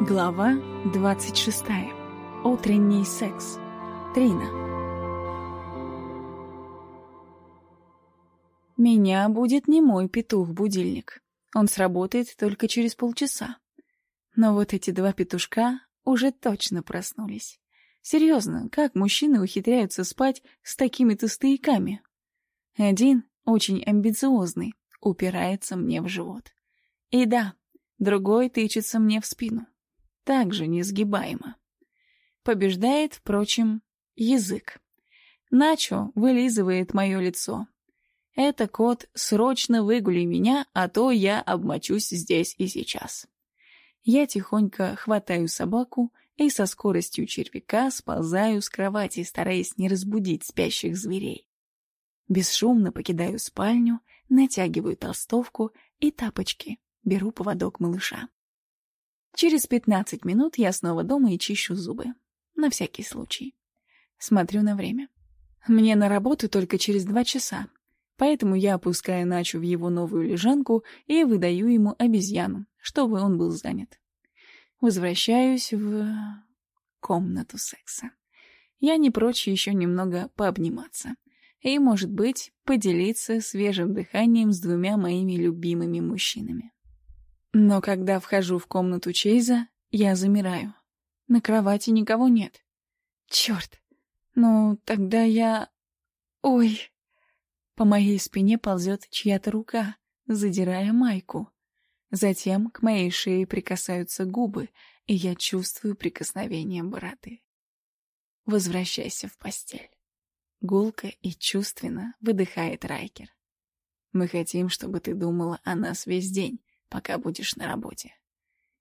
Глава 26. Утренний секс. Трина. Меня будет не мой петух-будильник. Он сработает только через полчаса. Но вот эти два петушка уже точно проснулись. Серьезно, как мужчины ухитряются спать с такими-то стояками? Один, очень амбициозный, упирается мне в живот. И да, другой тычется мне в спину также несгибаемо. Побеждает, впрочем, язык. Начо вылизывает мое лицо. Это кот «Срочно выгули меня, а то я обмочусь здесь и сейчас». Я тихонько хватаю собаку и со скоростью червяка сползаю с кровати, стараясь не разбудить спящих зверей. Бесшумно покидаю спальню, натягиваю толстовку и тапочки, беру поводок малыша. Через пятнадцать минут я снова дома и чищу зубы. На всякий случай. Смотрю на время. Мне на работу только через два часа, поэтому я опускаю Начу в его новую лежанку и выдаю ему обезьяну, чтобы он был занят. Возвращаюсь в... комнату секса. Я не прочь еще немного пообниматься. И, может быть, поделиться свежим дыханием с двумя моими любимыми мужчинами. Но когда вхожу в комнату Чейза, я замираю. На кровати никого нет. Черт! Ну, тогда я... Ой! По моей спине ползет чья-то рука, задирая майку. Затем к моей шее прикасаются губы, и я чувствую прикосновение бороды. Возвращайся в постель. Гулко и чувственно выдыхает Райкер. Мы хотим, чтобы ты думала о нас весь день, пока будешь на работе.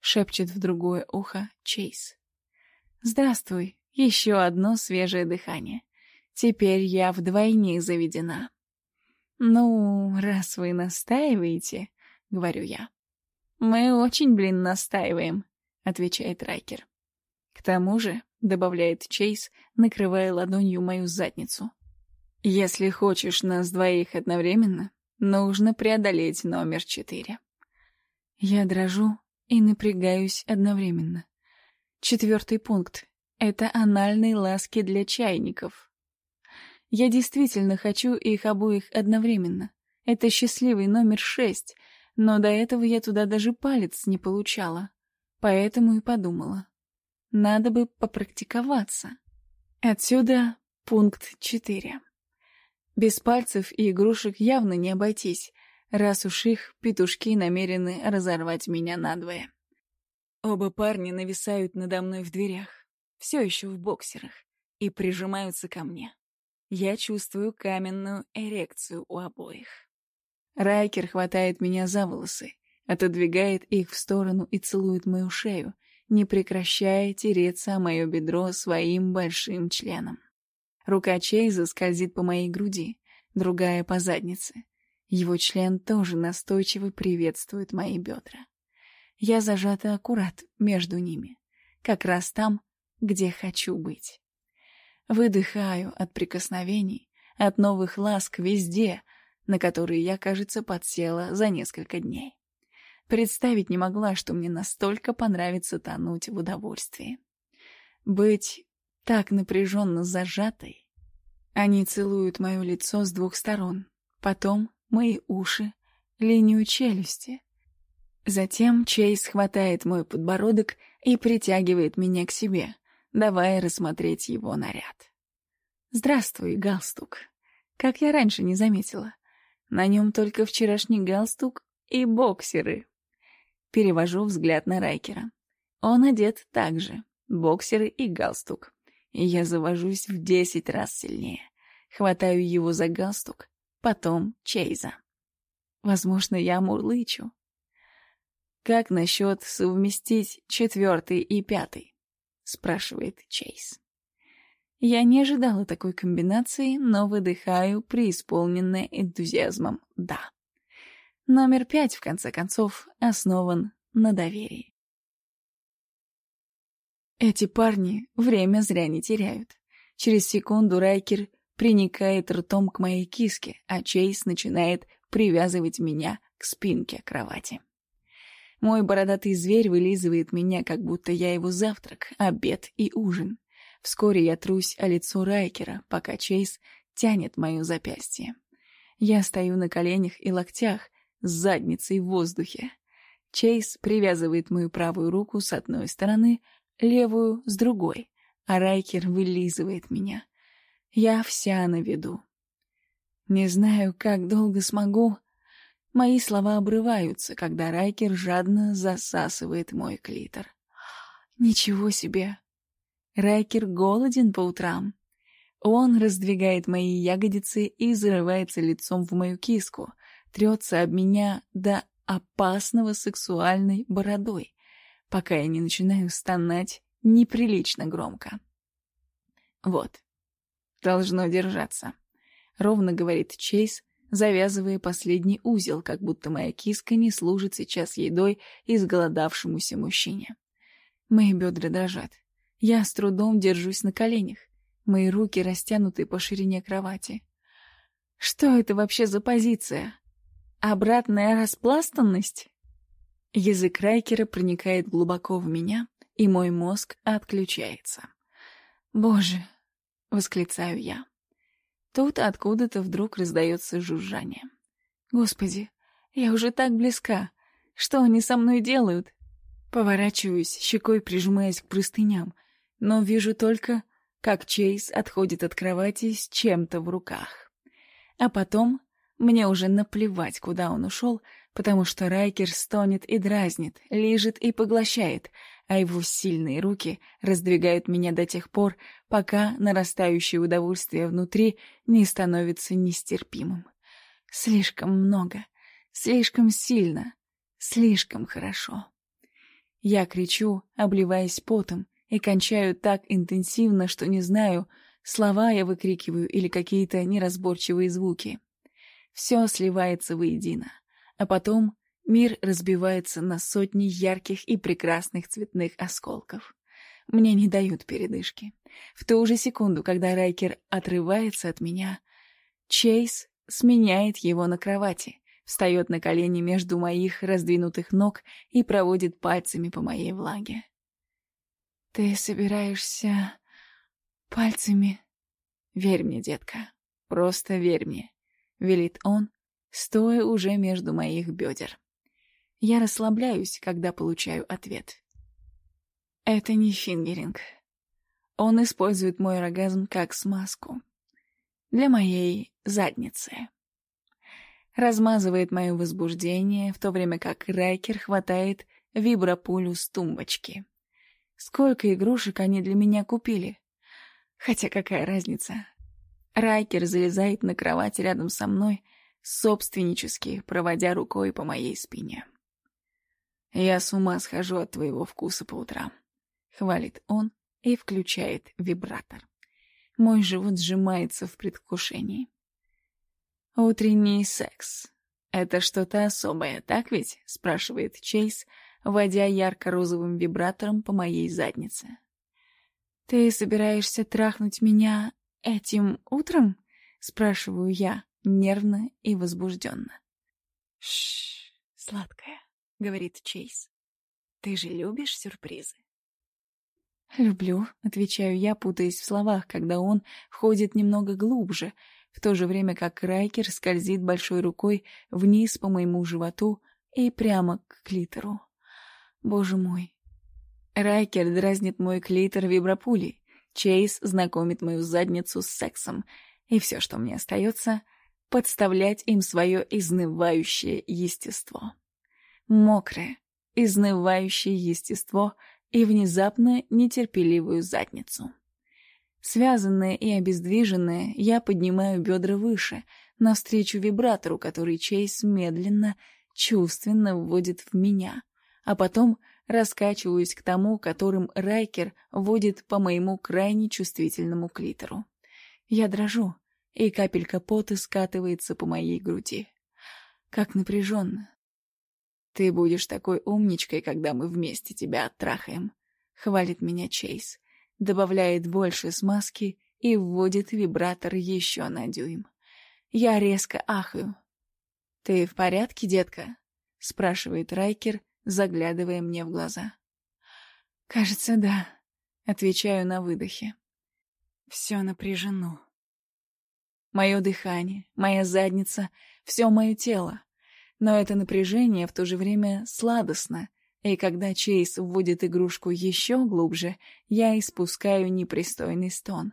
Шепчет в другое ухо Чейз. Здравствуй, еще одно свежее дыхание. Теперь я вдвойне заведена. Ну, раз вы настаиваете, говорю я. Мы очень, блин, настаиваем, отвечает Райкер. К тому же, добавляет Чейз, накрывая ладонью мою задницу. Если хочешь нас двоих одновременно, нужно преодолеть номер четыре. Я дрожу и напрягаюсь одновременно. Четвертый пункт — это анальные ласки для чайников. Я действительно хочу их обоих одновременно. Это счастливый номер шесть, но до этого я туда даже палец не получала. Поэтому и подумала. Надо бы попрактиковаться. Отсюда пункт четыре. Без пальцев и игрушек явно не обойтись, раз уж их петушки намерены разорвать меня надвое. Оба парня нависают надо мной в дверях, все еще в боксерах, и прижимаются ко мне. Я чувствую каменную эрекцию у обоих. Райкер хватает меня за волосы, отодвигает их в сторону и целует мою шею, не прекращая тереться о мое бедро своим большим членом. Рука Чейза скользит по моей груди, другая — по заднице — его член тоже настойчиво приветствует мои бедра. Я зажата аккурат между ними, как раз там, где хочу быть. Выдыхаю от прикосновений, от новых ласк везде, на которые я, кажется, подсела за несколько дней. Представить не могла, что мне настолько понравится тонуть в удовольствии. Быть так напряженно зажатой. Они целуют мое лицо с двух сторон, потом мои уши, линию челюсти. Затем Чейз хватает мой подбородок и притягивает меня к себе, давая рассмотреть его наряд. «Здравствуй, галстук. Как я раньше не заметила. На нем только вчерашний галстук и боксеры». Перевожу взгляд на Райкера. Он одет так же, боксеры и галстук. И я завожусь в десять раз сильнее. Хватаю его за галстук, потом Чейза. Возможно, я мурлычу. «Как насчет совместить четвертый и пятый?» — спрашивает Чейз. Я не ожидала такой комбинации, но выдыхаю, преисполненная энтузиазмом «да». Номер пять, в конце концов, основан на доверии. Эти парни время зря не теряют. Через секунду Райкер приникает ртом к моей киске, а Чейз начинает привязывать меня к спинке кровати. Мой бородатый зверь вылизывает меня, как будто я его завтрак, обед и ужин. Вскоре я трусь о лицо Райкера, пока Чейз тянет мое запястье. Я стою на коленях и локтях, с задницей в воздухе. Чейз привязывает мою правую руку с одной стороны, левую — с другой, а Райкер вылизывает меня. Я вся на виду. Не знаю, как долго смогу. Мои слова обрываются, когда Райкер жадно засасывает мой клитор. Ничего себе! Райкер голоден по утрам. Он раздвигает мои ягодицы и зарывается лицом в мою киску, трется об меня до опасного сексуальной бородой, пока я не начинаю стонать неприлично громко. Вот. Должно держаться. Ровно говорит Чейз, завязывая последний узел, как будто моя киска не служит сейчас едой изголодавшемуся мужчине. Мои бедра дрожат. Я с трудом держусь на коленях. Мои руки растянуты по ширине кровати. Что это вообще за позиция? Обратная распластанность? Язык Райкера проникает глубоко в меня, и мой мозг отключается. «Боже!» — восклицаю я. Тут откуда-то вдруг раздается жужжание. «Господи, я уже так близка! Что они со мной делают?» Поворачиваюсь, щекой прижимаясь к простыням, но вижу только, как Чейз отходит от кровати с чем-то в руках. А потом мне уже наплевать, куда он ушел, потому что Райкер стонет и дразнит, лижет и поглощает, а его сильные руки раздвигают меня до тех пор, пока нарастающее удовольствие внутри не становится нестерпимым. Слишком много, слишком сильно, слишком хорошо. Я кричу, обливаясь потом, и кончаю так интенсивно, что не знаю, слова я выкрикиваю или какие-то неразборчивые звуки. Все сливается воедино. А потом мир разбивается на сотни ярких и прекрасных цветных осколков. Мне не дают передышки. В ту же секунду, когда Райкер отрывается от меня, Чейз сменяет его на кровати, встает на колени между моих раздвинутых ног и проводит пальцами по моей влаге. «Ты собираешься пальцами?» «Верь мне, детка, просто верь мне. — велит он, стоя уже между моих бедер. Я расслабляюсь, когда получаю ответ. Это не фингеринг. Он использует мой оргазм как смазку. Для моей задницы. Размазывает мое возбуждение, в то время как Райкер хватает вибропулю с тумбочки. Сколько игрушек они для меня купили. Хотя какая разница, Райкер залезает на кровать рядом со мной, собственнически проводя рукой по моей спине. «Я с ума схожу от твоего вкуса по утрам», — хвалит он и включает вибратор. Мой живот сжимается в предвкушении. «Утренний секс. Это что-то особое, так ведь?» — спрашивает Чейз, водя ярко-розовым вибратором по моей заднице. «Ты собираешься трахнуть меня «Этим утром?» — спрашиваю я, нервно и возбужденно. «Шш, сладкая», — говорит Чейз. «Ты же любишь сюрпризы?» «Люблю», — отвечаю я, путаясь в словах, когда он входит немного глубже, в то же время как Райкер скользит большой рукой вниз по моему животу и прямо к клитору. Боже мой. Райкер дразнит мой клитор вибропулей, Чейз знакомит мою задницу с сексом, и все, что мне остается, подставлять им свое изнывающее естество. Мокрое, изнывающее естество и внезапно нетерпеливую задницу. Связанная и обездвиженная, я поднимаю бедра выше, навстречу вибратору, который Чейз медленно, чувственно вводит в меня, а потом раскачиваюсь к тому, которым Райкер водит по моему крайне чувствительному клитору. Я дрожу, и капелька пота скатывается по моей груди. Как напряженно. «Ты будешь такой умничкой, когда мы вместе тебя оттрахаем», — хвалит меня Чейз, добавляет больше смазки и вводит вибратор еще на дюйм. Я резко ахаю. «Ты в порядке, детка?» — спрашивает Райкер, заглядывая мне в глаза. «Кажется, да», — отвечаю на выдохе. Все напряжено. Мое дыхание, моя задница, все мое тело. Но это напряжение в то же время сладостно, и когда Чейз вводит игрушку еще глубже, я испускаю непристойный стон.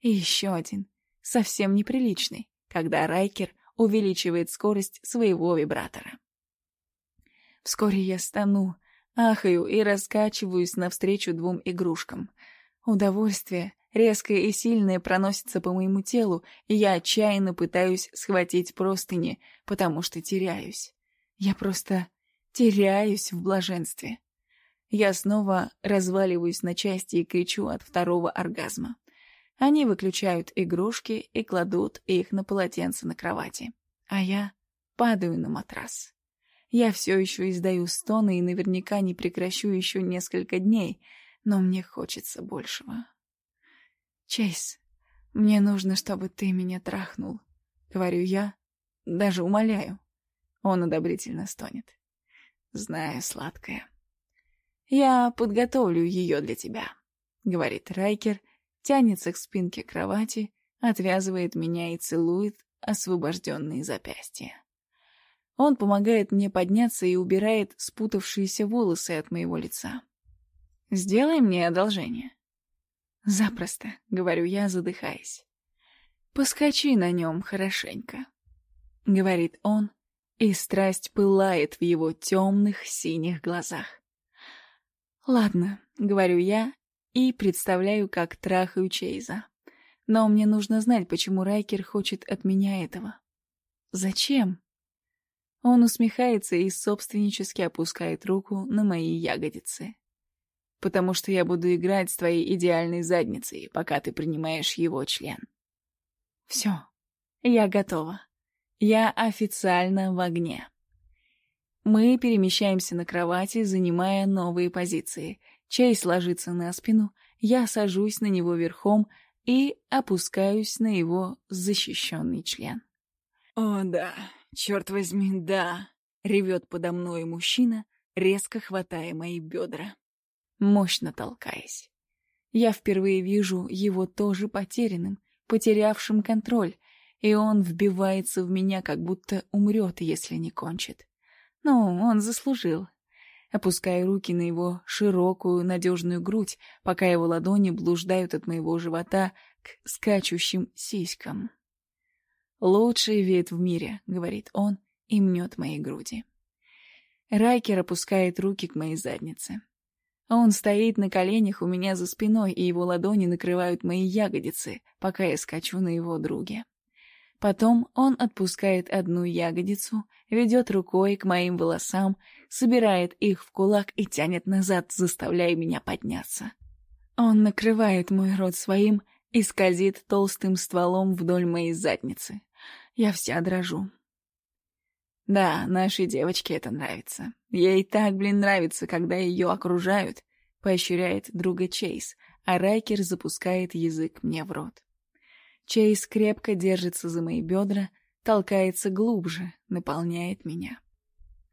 И еще один, совсем неприличный, когда Райкер увеличивает скорость своего вибратора. Вскоре я стану, ахаю и раскачиваюсь навстречу двум игрушкам. Удовольствие, резкое и сильное, проносится по моему телу, и я отчаянно пытаюсь схватить простыни, потому что теряюсь. Я просто теряюсь в блаженстве. Я снова разваливаюсь на части и кричу от второго оргазма. Они выключают игрушки и кладут их на полотенце на кровати. А я падаю на матрас. Я все еще издаю стоны и наверняка не прекращу еще несколько дней, но мне хочется большего. Чейз, мне нужно, чтобы ты меня трахнул. Говорю я, даже умоляю. Он одобрительно стонет. Знаю, сладкая. Я подготовлю ее для тебя, говорит Райкер, тянется к спинке кровати, отвязывает меня и целует освобожденные запястья. Он помогает мне подняться и убирает спутавшиеся волосы от моего лица. «Сделай мне одолжение». «Запросто», — говорю я, задыхаясь. «Поскочи на нем хорошенько», — говорит он, и страсть пылает в его темных синих глазах. «Ладно», — говорю я и представляю, как трахаю Чейза. Но мне нужно знать, почему Райкер хочет от меня этого. Зачем? Он усмехается и собственнически опускает руку на мои ягодицы. Потому что я буду играть с твоей идеальной задницей, пока ты принимаешь его член. Все, я готова. Я официально в огне. Мы перемещаемся на кровати, занимая новые позиции. Чейз ложится на спину, я сажусь на него верхом и опускаюсь на его защищенный член. «О, да, черт возьми, да!» — ревет подо мной мужчина, резко хватая мои бедра, мощно толкаясь. Я впервые вижу его тоже потерянным, потерявшим контроль, и он вбивается в меня, как будто умрет, если не кончит. Ну, он заслужил. Опускаю руки на его широкую, надежную грудь, пока его ладони блуждают от моего живота к скачущим сиськам. «Лучший вид в мире», — говорит он и мнет мои груди. Райкер опускает руки к моей заднице. Он стоит на коленях у меня за спиной, и его ладони накрывают мои ягодицы, пока я скачу на его друге. Потом он отпускает одну ягодицу, ведет рукой к моим волосам, собирает их в кулак и тянет назад, заставляя меня подняться. Он накрывает мой рот своим и скользит толстым стволом вдоль моей задницы. Я вся дрожу. Да, нашей девочке это нравится. Ей так, блин, нравится, когда ее окружают, поощряет друга Чейз, а Райкер запускает язык мне в рот. Чейз крепко держится за мои бедра, толкается глубже, наполняет меня.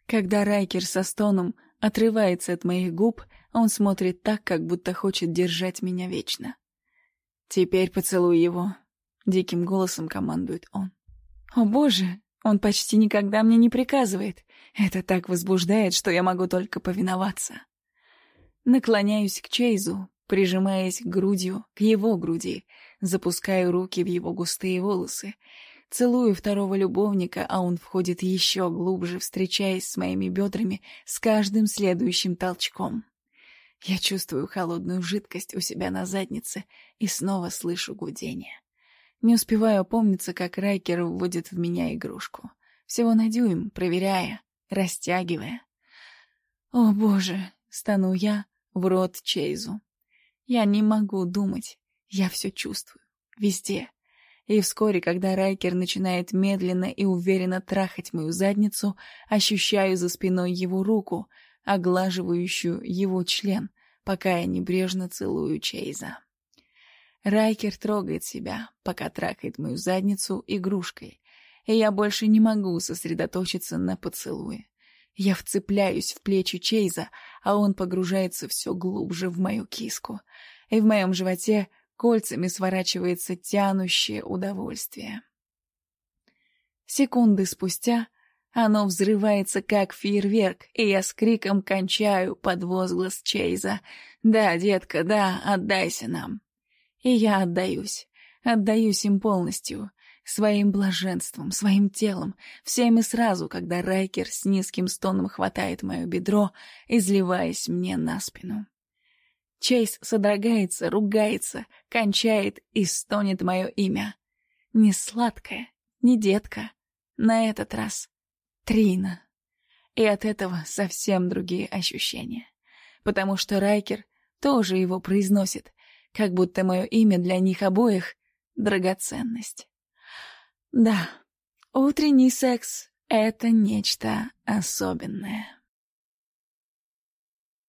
Когда Райкер со стоном отрывается от моих губ, он смотрит так, как будто хочет держать меня вечно. «Теперь поцелуй его», — диким голосом командует он. «О боже, он почти никогда мне не приказывает. Это так возбуждает, что я могу только повиноваться». Наклоняюсь к Чейзу, прижимаясь грудью к его груди, запускаю руки в его густые волосы, целую второго любовника, а он входит еще глубже, встречаясь с моими бедрами с каждым следующим толчком. Я чувствую холодную жидкость у себя на заднице и снова слышу гудение. Не успеваю опомниться, как Райкер вводит в меня игрушку. Всего на дюйм, проверяя, растягивая. «О, боже!» — стану я в рот Чейзу. Я не могу думать, я все чувствую. Везде. И вскоре, когда Райкер начинает медленно и уверенно трахать мою задницу, ощущаю за спиной его руку, оглаживающую его член, пока я небрежно целую Чейза. Райкер трогает себя, пока трахает мою задницу игрушкой, и я больше не могу сосредоточиться на поцелуе. Я вцепляюсь в плечи Чейза, а он погружается все глубже в мою киску. И в моем животе кольцами сворачивается тянущее удовольствие. Секунды спустя оно взрывается, как фейерверк, и я с криком кончаю под возглас Чейза. «Да, детка, да, отдайся нам!» И я отдаюсь. Отдаюсь им полностью. Своим блаженством, своим телом, всем и сразу, когда Райкер с низким стоном хватает мое бедро, изливаясь мне на спину. Чейз содрогается, ругается, кончает и стонет мое имя. Не сладкое, не детка. На этот раз Трина. И от этого совсем другие ощущения. Потому что Райкер тоже его произносит, как будто мое имя для них обоих — драгоценность. Да, утренний секс — это нечто особенное.